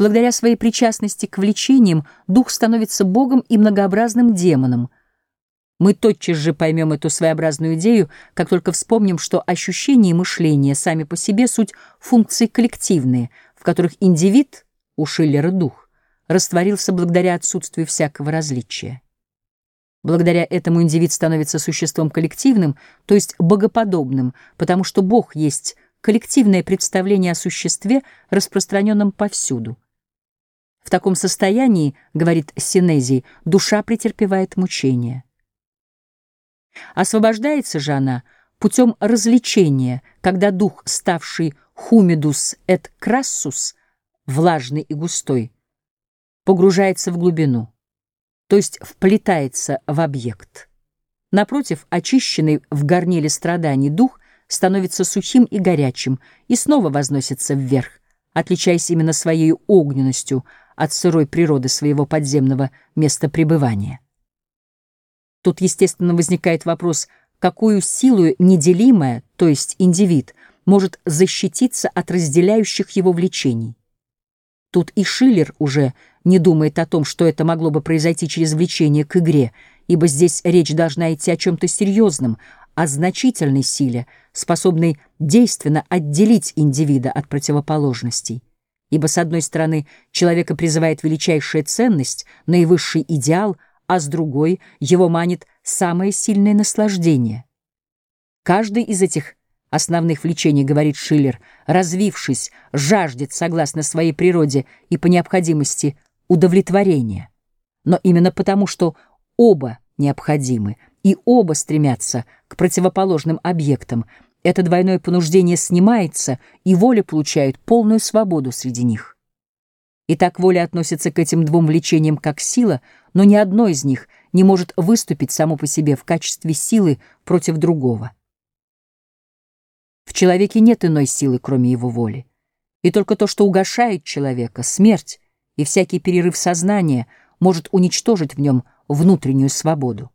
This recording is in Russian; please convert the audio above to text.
Благодаря своей причастности к влечениям дух становится богом и многообразным демоном. Мы тотчас же поймем эту своеобразную идею, как только вспомним, что ощущения и мышление сами по себе суть функции коллективные, в которых индивид, у Шиллера дух, растворился благодаря отсутствию всякого различия. Благодаря этому индивид становится существом коллективным, то есть богоподобным, потому что Бог есть коллективное представление о существе, распространенном повсюду. В таком состоянии, говорит Синезий, душа претерпевает мучения. Освобождается же она путем развлечения, когда дух, ставший хумидус эт крассус, влажный и густой, погружается в глубину то есть вплетается в объект. Напротив, очищенный в горниле страданий дух становится сухим и горячим и снова возносится вверх, отличаясь именно своей огненностью от сырой природы своего подземного места пребывания. Тут, естественно, возникает вопрос, какую силу неделимая, то есть индивид, может защититься от разделяющих его влечений. Тут и Шиллер уже не думает о том, что это могло бы произойти через влечение к игре, ибо здесь речь должна идти о чем-то серьезном, о значительной силе, способной действенно отделить индивида от противоположностей. Ибо, с одной стороны, человека призывает величайшая ценность, наивысший идеал, а с другой его манит самое сильное наслаждение. Каждый из этих основных влечений, говорит Шиллер, развившись, жаждет, согласно своей природе и по необходимости, удовлетворения. Но именно потому, что оба необходимы и оба стремятся к противоположным объектам, это двойное понуждение снимается, и воля получает полную свободу среди них. Итак, воля относится к этим двум влечениям как сила, но ни одно из них не может выступить само по себе в качестве силы против другого. В человеке нет иной силы, кроме его воли. И только то, что угошает человека, смерть и всякий перерыв сознания, может уничтожить в нем внутреннюю свободу.